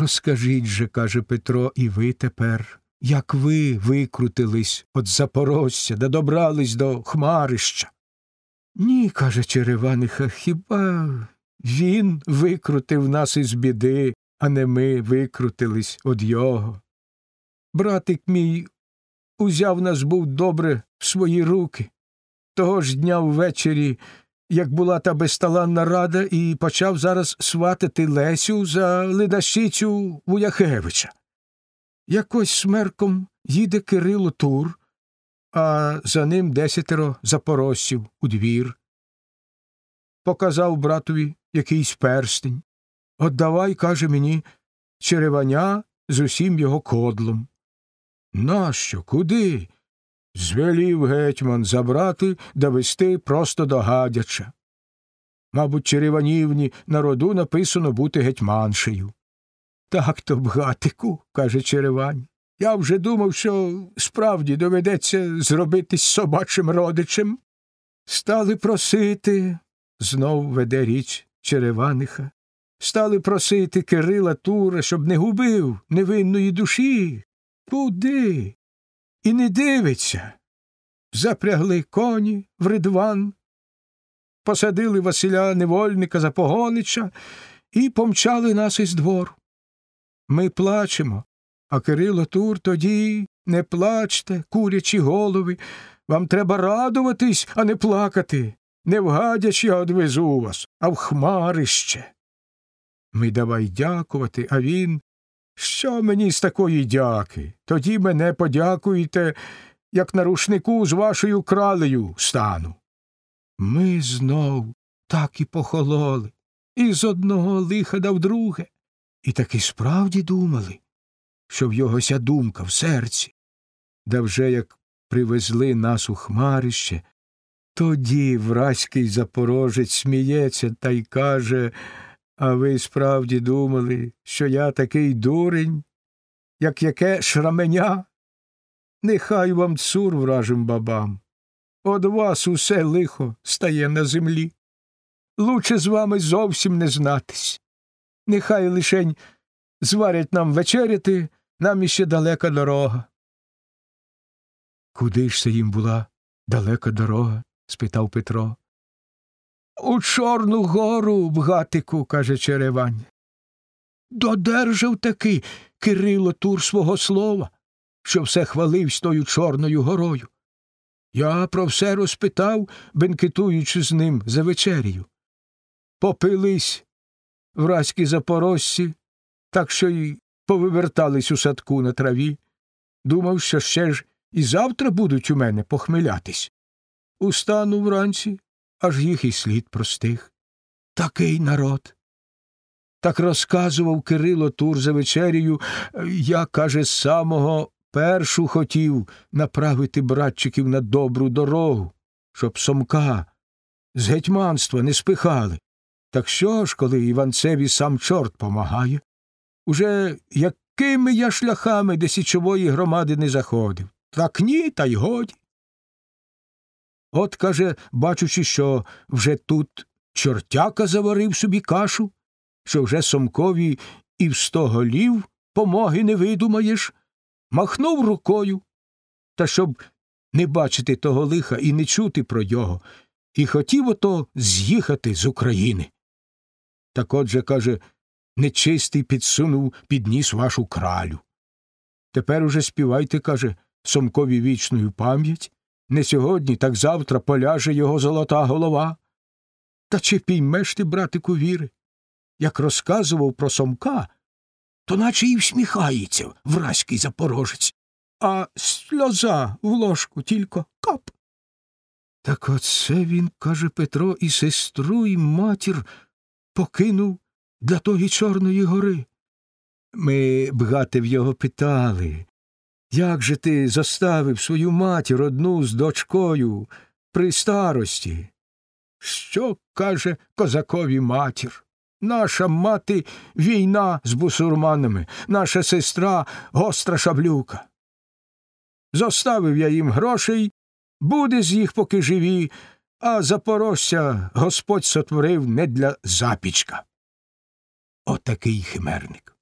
Розкажіть же, каже Петро, і ви тепер, як ви викрутились від Запорожця да добрались до Хмарища. Ні, каже Череваниха, хіба він викрутив нас із біди, а не ми викрутились од його. Братик мій узяв нас був добре в свої руки. Того ж дня ввечері, як була та безталанна рада, і почав зараз сватати Лесю за ледащицю Вуяхевича. Якось смерком їде Кирило Тур, а за ним десятеро запорожців у двір. Показав братові якийсь перстень. Отдавай, каже мені, череваня з усім його кодлом. Нащо? Куди? Звелів гетьман забрати да вести просто до гадяча. Мабуть, Череванівні на роду написано бути гетьманшею. Так то, бгатику, каже Черевань. Я вже думав, що справді доведеться зробитись собачим родичем. Стали просити, знов веде річ Череваниха. Стали просити Кирила Тура, щоб не губив невинної душі. Куди? І не дивиться. Запрягли коні в ридван, посадили Василя невольника за погонича і помчали нас із двору. Ми плачемо, а Кирило Тур тоді не плачте, курячі голови. Вам треба радуватись, а не плакати. Не в гадяч я одвезу вас, а в хмарище. Ми давай дякувати, а він. Що мені з такої дяки? Тоді мене подякуєте, як на рушнику з вашою кралею стану. Ми знов так і похололи, і з одного лиха да в друге, і таки справді думали, що в його ся думка в серці. Да вже як привезли нас у хмарище, тоді вразький запорожець сміється та й каже А ви справді думали, що я такий дурень, як яке шраменя? Нехай вам цур вражим бабам. Од вас усе лихо стає на землі. Лучше з вами зовсім не знатись. Нехай лишень зварять нам вечеряти, нам іще далека дорога. Куди ж це їм була далека дорога? спитав Петро. У Чорну гору, в гатику, каже Черевань. Додержав таки Кирило Тур свого слова, що все хваливсь тою Чорною горою. Я про все розпитав, бенкетуючи з ним за вечерію. Попились вразькі запорожці, так що й повивертались у садку на траві. Думав, що ще ж і завтра будуть у мене похмелятись. Устану вранці, аж їх і слід простих. Такий народ. Так розказував Кирило Тур за вечерію, я, каже, з самого першу хотів направити братчиків на добру дорогу, щоб Сомка з гетьманства не спихали. Так що ж, коли Іванцеві сам чорт помагає? Уже якими я шляхами до січової громади не заходив. Так ні, та й годі. От, каже, бачучи, що вже тут чортяка заварив собі кашу, що вже Сомкові і в сто голів помоги не видумаєш, махнув рукою, та щоб не бачити того лиха і не чути про його, і хотів ото з'їхати з України. Так отже, каже, нечистий підсунув під ніс вашу кралю. Тепер уже співайте, каже, Сомкові вічною пам'ять, не сьогодні, так завтра поляже його золота голова. Та чи піймеш ти, братику, віри? Як розказував про Сомка, то наче і всміхається вразький запорожець, а сльоза в ложку тільки кап. Так оце він, каже Петро, і сестру, і матір покинув для тої Чорної гори. Ми бгати в його питали, як же ти заставив свою матір одну з дочкою при старості? Що каже козакові матір? Наша мати війна з бусурманами, наша сестра гостра шаблюка. Зоставив я їм грошей, буде з їх поки живі, а запорожця Господь сотворив не для запічка. Отакий химерник.